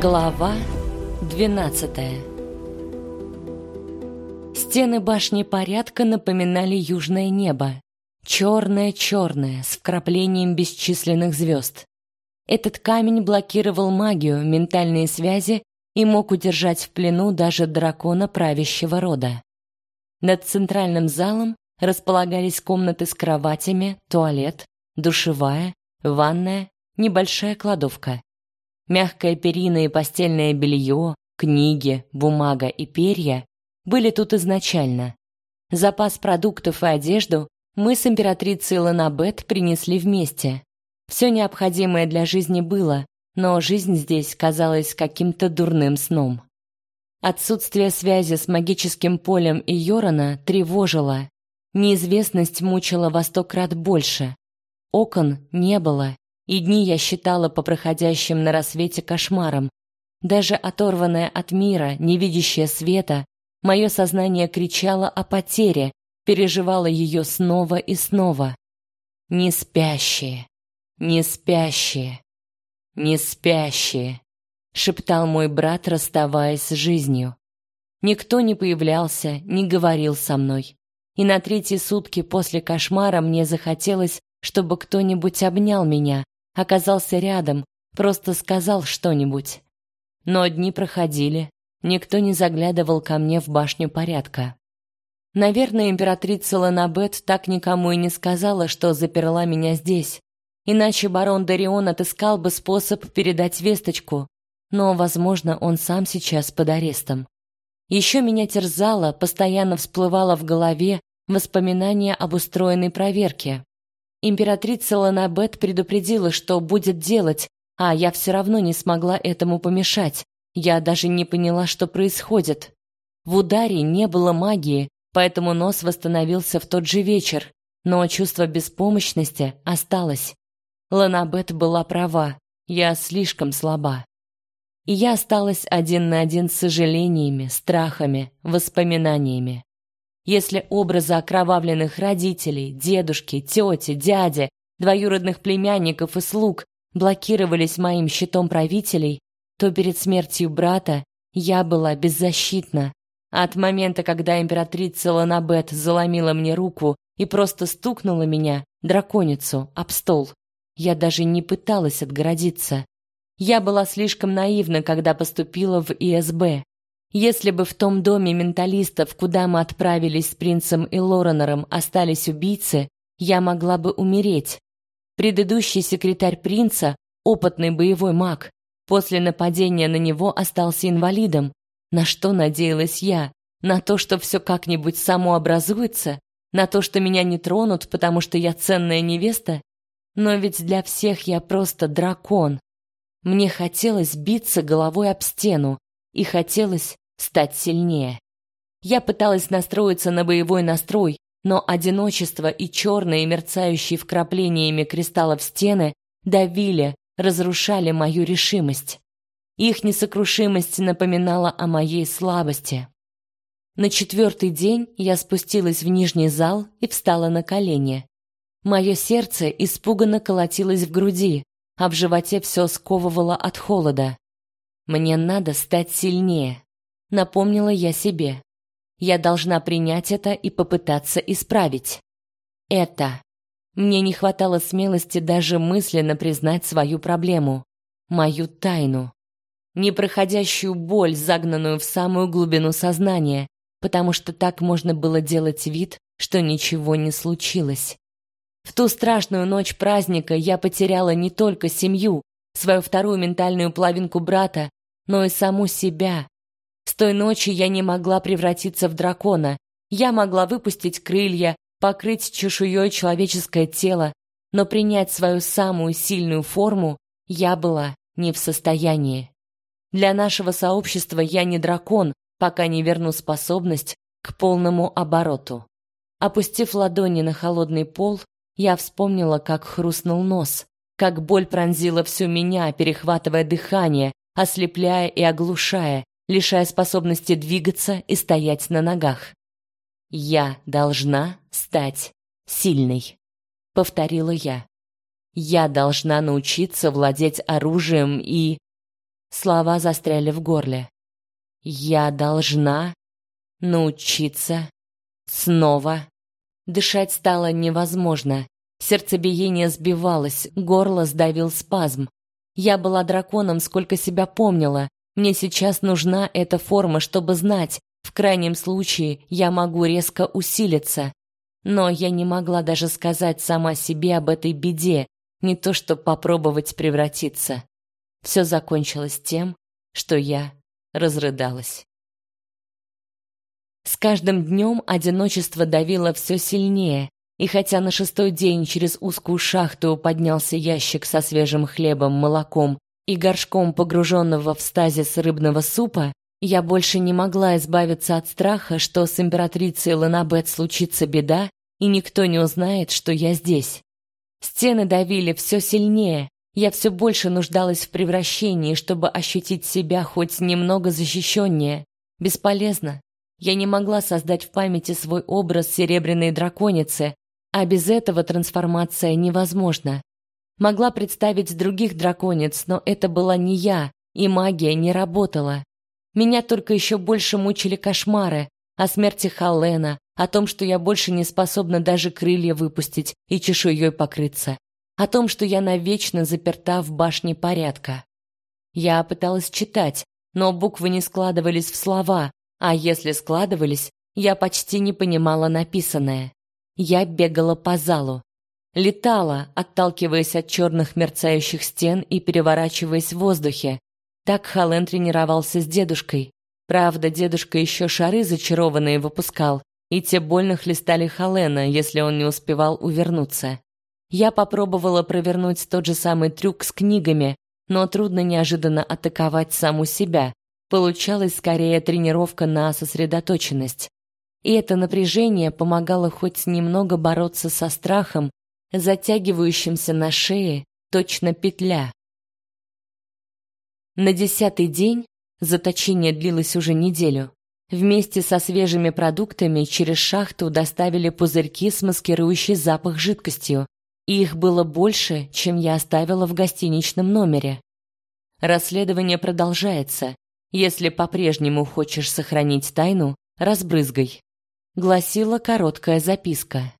Глава 12 Стены башни порядка напоминали южное небо. Черное-черное, с вкраплением бесчисленных звезд. Этот камень блокировал магию, ментальные связи и мог удержать в плену даже дракона правящего рода. Над центральным залом располагались комнаты с кроватями, туалет, душевая, ванная, небольшая кладовка. Мягкая перина и постельное белье, книги, бумага и перья были тут изначально. Запас продуктов и одежду мы с императрицей Ланабет принесли вместе. Все необходимое для жизни было, но жизнь здесь казалась каким-то дурным сном. Отсутствие связи с магическим полем и Йорона тревожило. Неизвестность мучила во сто крат больше. Окон не было, и дни я считала по проходящим на рассвете кошмарам. Даже оторванная от мира, не видящая света, мое сознание кричало о потере, переживало ее снова и снова. Не спящие, не спящие, не спящие, шептал мой брат, расставаясь с жизнью. Никто не появлялся, не говорил со мной. И на третьи сутки после кошмара мне захотелось, чтобы кто-нибудь обнял меня, оказался рядом, просто сказал что-нибудь. Но дни проходили, никто не заглядывал ко мне в башню порядка. Наверное, императрица Ланабет так никому и не сказала, что заперла меня здесь. Иначе барон Дарион отыскал бы способ передать весточку, но, возможно, он сам сейчас под арестом. Еще меня терзало, постоянно всплывало в голове воспоминание об устроенной проверке. Императрица Ланабет предупредила, что будет делать, а я все равно не смогла этому помешать. Я даже не поняла, что происходит. В ударе не было магии, поэтому нос восстановился в тот же вечер, но чувство беспомощности осталось. Ланабет была права, я слишком слаба. И я осталась один на один с сожалениями, страхами, воспоминаниями. Если образы окровавленных родителей, дедушки, тети, дяди, двоюродных племянников и слуг блокировались моим щитом правителей, то перед смертью брата я была беззащитна. от момента, когда императрица Ланабет заломила мне руку и просто стукнула меня, драконицу, об стол, я даже не пыталась отгородиться. Я была слишком наивна, когда поступила в ИСБ. Если бы в том доме менталистов, куда мы отправились с принцем и Лоренером, остались убийцы, я могла бы умереть. Предыдущий секретарь принца, опытный боевой маг, после нападения на него остался инвалидом. На что надеялась я? На то, что все как-нибудь самообразуется? На то, что меня не тронут, потому что я ценная невеста? Но ведь для всех я просто дракон. Мне хотелось биться головой об стену, и хотелось стать сильнее. Я пыталась настроиться на боевой настрой, но одиночество и черные, мерцающие вкраплениями кристаллов стены давили, разрушали мою решимость. Их несокрушимость напоминала о моей слабости. На четвертый день я спустилась в нижний зал и встала на колени. Мое сердце испуганно колотилось в груди, а в животе все сковывало от холода. Мне надо стать сильнее, напомнила я себе. Я должна принять это и попытаться исправить. Это. Мне не хватало смелости даже мысленно признать свою проблему, мою тайну, непроходящую боль, загнанную в самую глубину сознания, потому что так можно было делать вид, что ничего не случилось. В ту страшную ночь праздника я потеряла не только семью, свою вторую ментальную половинку брата, но и саму себя. С той ночи я не могла превратиться в дракона. Я могла выпустить крылья, покрыть чешуей человеческое тело, но принять свою самую сильную форму я была не в состоянии. Для нашего сообщества я не дракон, пока не верну способность к полному обороту. Опустив ладони на холодный пол, я вспомнила, как хрустнул нос, как боль пронзила всю меня, перехватывая дыхание, ослепляя и оглушая, лишая способности двигаться и стоять на ногах. Я должна стать сильной, повторила я. Я должна научиться владеть оружием и Слова застряли в горле. Я должна научиться снова. Дышать стало невозможно. Сердцебиение сбивалось, горло сдавил спазм. Я была драконом, сколько себя помнила. Мне сейчас нужна эта форма, чтобы знать, в крайнем случае я могу резко усилиться. Но я не могла даже сказать сама себе об этой беде, не то что попробовать превратиться. Все закончилось тем, что я разрыдалась. С каждым днем одиночество давило все сильнее, и хотя на шестой день через узкую шахту поднялся ящик со свежим хлебом, молоком и горшком погруженного в стазис рыбного супа, я больше не могла избавиться от страха, что с императрицей Ланабет случится беда, и никто не узнает, что я здесь. Стены давили все сильнее, я все больше нуждалась в превращении, чтобы ощутить себя хоть немного защищеннее. Бесполезно. Я не могла создать в памяти свой образ серебряной драконицы, а без этого трансформация невозможна. Могла представить других драконец, но это была не я, и магия не работала. Меня только еще больше мучили кошмары о смерти Халена, о том, что я больше не способна даже крылья выпустить и чешуей покрыться, о том, что я навечно заперта в башне порядка. Я пыталась читать, но буквы не складывались в слова, а если складывались, я почти не понимала написанное. Я бегала по залу, летала, отталкиваясь от черных мерцающих стен и переворачиваясь в воздухе. Так Хален тренировался с дедушкой. Правда, дедушка еще шары зачарованные выпускал, и те больно хлестали Халена, если он не успевал увернуться. Я попробовала провернуть тот же самый трюк с книгами, но трудно неожиданно атаковать саму себя, Получалась скорее тренировка на сосредоточенность. И это напряжение помогало хоть немного бороться со страхом, затягивающимся на шее, точно петля. На десятый день, заточение длилось уже неделю, вместе со свежими продуктами через шахту доставили пузырьки с маскирующей запах жидкостью, и их было больше, чем я оставила в гостиничном номере. Расследование продолжается, если по-прежнему хочешь сохранить тайну, разбрызгай, гласила короткая записка.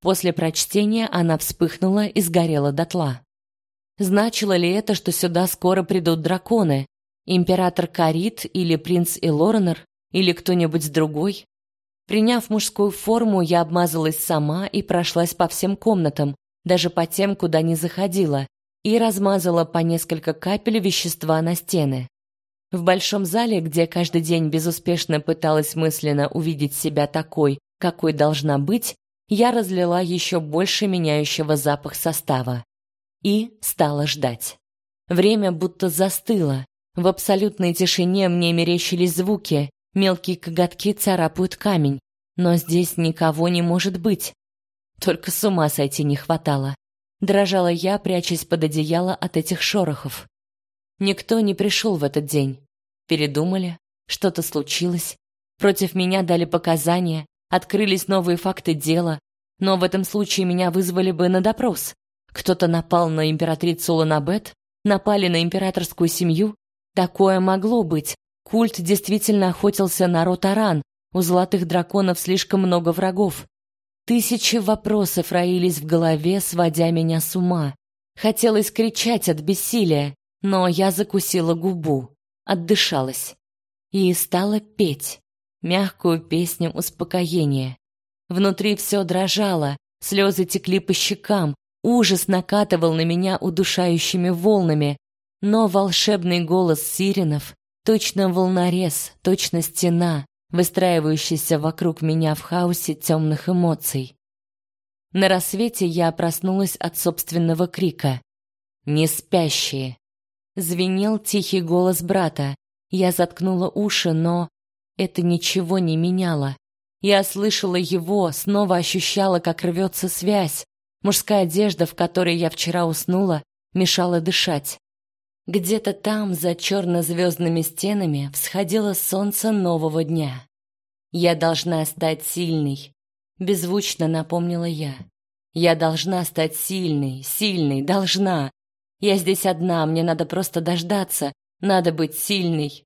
После прочтения она вспыхнула и сгорела дотла. Значило ли это, что сюда скоро придут драконы? Император Карит или принц Элоренор или кто-нибудь другой? Приняв мужскую форму, я обмазалась сама и прошлась по всем комнатам, даже по тем, куда не заходила, и размазала по несколько капель вещества на стены. В большом зале, где каждый день безуспешно пыталась мысленно увидеть себя такой, какой должна быть, я разлила еще больше меняющего запах состава и стала ждать. Время будто застыло. В абсолютной тишине мне мерещились звуки, мелкие коготки царапают камень, но здесь никого не может быть. Только с ума сойти не хватало. Дрожала я, прячась под одеяло от этих шорохов. Никто не пришел в этот день. Передумали, что-то случилось, против меня дали показания, открылись новые факты дела, но в этом случае меня вызвали бы на допрос. Кто-то напал на императрицу Ланабет, напали на императорскую семью. Такое могло быть. Культ действительно охотился на род Аран. У золотых драконов слишком много врагов. Тысячи вопросов роились в голове, сводя меня с ума. Хотелось кричать от бессилия, но я закусила губу, отдышалась и стала петь мягкую песню успокоения. Внутри все дрожало, слезы текли по щекам, ужас накатывал на меня удушающими волнами, но волшебный голос сиренов, точно волнорез, точно стена, выстраивающаяся вокруг меня в хаосе темных эмоций. На рассвете я проснулась от собственного крика. «Не спящие!» Звенел тихий голос брата. Я заткнула уши, но это ничего не меняло. Я слышала его, снова ощущала, как рвется связь. Мужская одежда, в которой я вчера уснула, мешала дышать. Где-то там, за черно-звездными стенами, всходило солнце нового дня. Я должна стать сильной, беззвучно напомнила я. Я должна стать сильной, сильной, должна. Я здесь одна, мне надо просто дождаться, Надо быть сильной.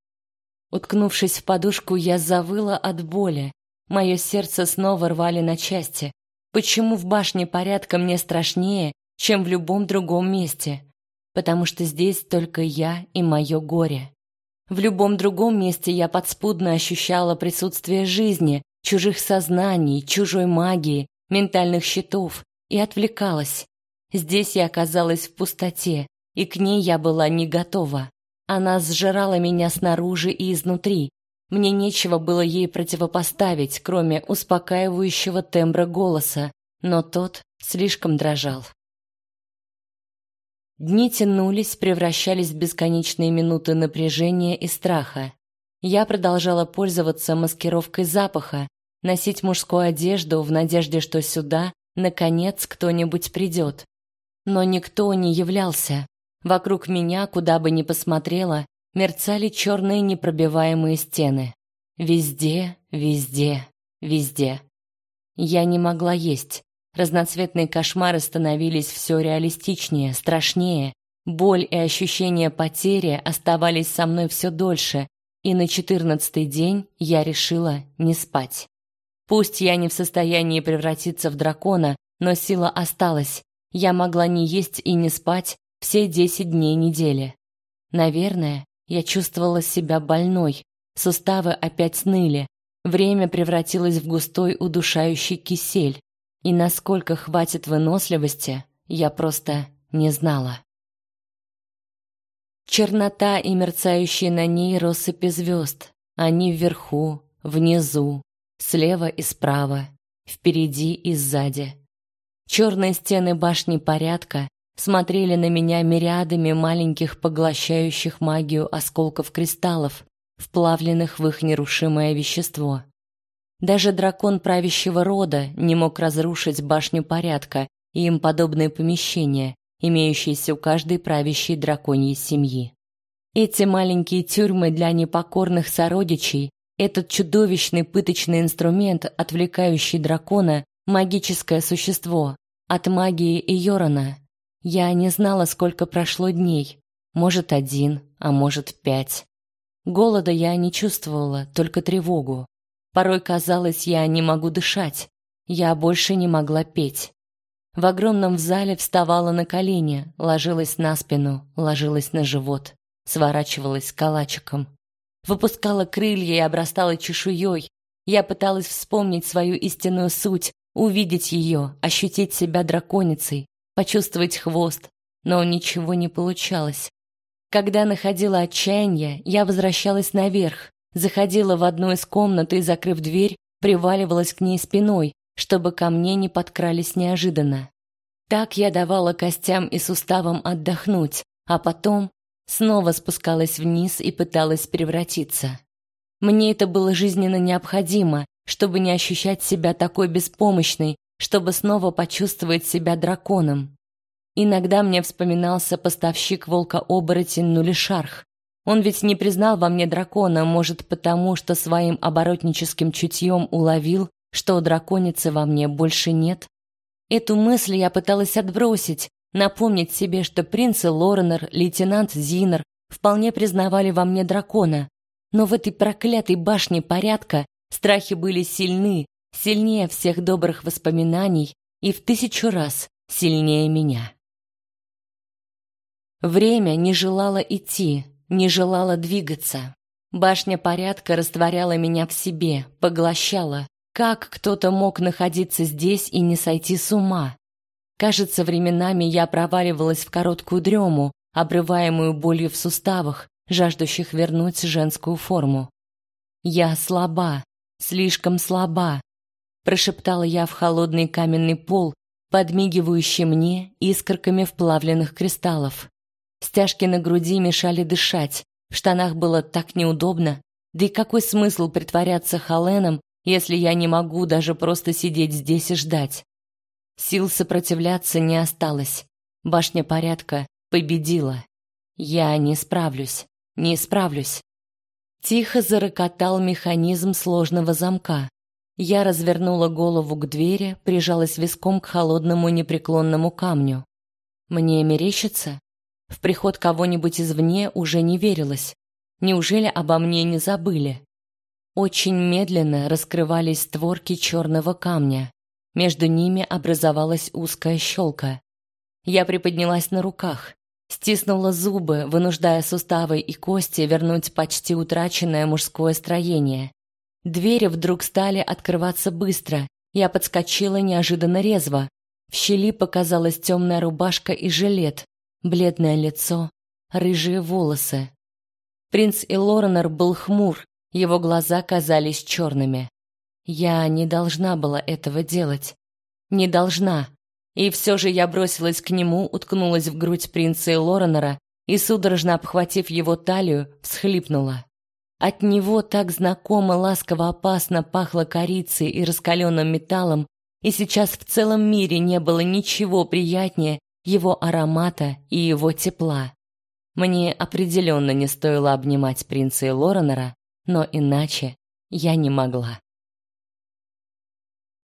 Уткнувшись в подушку, я завыла от боли. Мое сердце снова рвали на части. Почему в башне порядка мне страшнее, чем в любом другом месте? Потому что здесь только я и мое горе. В любом другом месте я подспудно ощущала присутствие жизни, чужих сознаний, чужой магии, ментальных щитов и отвлекалась. Здесь я оказалась в пустоте, и к ней я была не готова. Она сжирала меня снаружи и изнутри. Мне нечего было ей противопоставить, кроме успокаивающего тембра голоса, но тот слишком дрожал. Дни тянулись, превращались в бесконечные минуты напряжения и страха. Я продолжала пользоваться маскировкой запаха, носить мужскую одежду в надежде, что сюда наконец кто-нибудь придет. Но никто не являлся. Вокруг меня, куда бы ни посмотрела, мерцали черные непробиваемые стены. Везде, везде, везде. Я не могла есть. Разноцветные кошмары становились все реалистичнее, страшнее. Боль и ощущение потери оставались со мной все дольше, и на четырнадцатый день я решила не спать. Пусть я не в состоянии превратиться в дракона, но сила осталась. Я могла не есть и не спать все десять дней недели. Наверное, я чувствовала себя больной. Суставы опять ныли. Время превратилось в густой удушающий кисель. И насколько хватит выносливости, я просто не знала. Чернота и мерцающие на ней россыпи звезд. Они вверху, внизу, слева и справа, впереди и сзади. Черные стены башни порядка смотрели на меня мириадами маленьких поглощающих магию осколков кристаллов, вплавленных в их нерушимое вещество. Даже дракон правящего рода не мог разрушить башню порядка и им подобные помещения, имеющиеся у каждой правящей драконьей семьи. Эти маленькие тюрьмы для непокорных сородичей, этот чудовищный пыточный инструмент, отвлекающий дракона, магическое существо, от магии Иорана. Я не знала, сколько прошло дней. Может, один, а может, пять. Голода я не чувствовала, только тревогу. Порой казалось, я не могу дышать. Я больше не могла петь. В огромном зале вставала на колени, ложилась на спину, ложилась на живот, сворачивалась калачиком. Выпускала крылья и обрастала чешуей. Я пыталась вспомнить свою истинную суть, увидеть ее, ощутить себя драконицей, почувствовать хвост, но ничего не получалось. Когда находила отчаяние, я возвращалась наверх, Заходила в одну из комнат и, закрыв дверь, приваливалась к ней спиной, чтобы ко мне не подкрались неожиданно. Так я давала костям и суставам отдохнуть, а потом снова спускалась вниз и пыталась превратиться. Мне это было жизненно необходимо, чтобы не ощущать себя такой беспомощной, чтобы снова почувствовать себя драконом. Иногда мне вспоминался поставщик волка-оборотень Нулишарх, он ведь не признал во мне дракона, может, потому что своим оборотническим чутьем уловил, что драконицы во мне больше нет. Эту мысль я пыталась отбросить, напомнить себе, что принц Лоренор, лейтенант Зинер вполне признавали во мне дракона. Но в этой проклятой башне порядка страхи были сильны, сильнее всех добрых воспоминаний и в тысячу раз сильнее меня. Время не желало идти, не желала двигаться. Башня порядка растворяла меня в себе, поглощала. Как кто-то мог находиться здесь и не сойти с ума? Кажется, временами я проваливалась в короткую дрему, обрываемую болью в суставах, жаждущих вернуть женскую форму. Я слаба, слишком слаба, прошептала я в холодный каменный пол, подмигивающий мне искорками вплавленных кристаллов. Стяжки на груди мешали дышать. В штанах было так неудобно. Да и какой смысл притворяться Халеном, если я не могу даже просто сидеть здесь и ждать? Сил сопротивляться не осталось. Башня порядка победила. Я не справлюсь. Не справлюсь. Тихо зарокотал механизм сложного замка. Я развернула голову к двери, прижалась виском к холодному непреклонному камню. Мне мерещится? В приход кого-нибудь извне уже не верилось. Неужели обо мне не забыли? Очень медленно раскрывались створки черного камня. Между ними образовалась узкая щелка. Я приподнялась на руках, стиснула зубы, вынуждая суставы и кости вернуть почти утраченное мужское строение. Двери вдруг стали открываться быстро. Я подскочила неожиданно резво. В щели показалась темная рубашка и жилет, бледное лицо, рыжие волосы. Принц Илоренор был хмур, его глаза казались черными. Я не должна была этого делать. Не должна. И все же я бросилась к нему, уткнулась в грудь принца Лоренера и, судорожно обхватив его талию, всхлипнула. От него так знакомо, ласково, опасно пахло корицей и раскаленным металлом, и сейчас в целом мире не было ничего приятнее его аромата и его тепла. Мне определенно не стоило обнимать принца Лоренера, но иначе я не могла.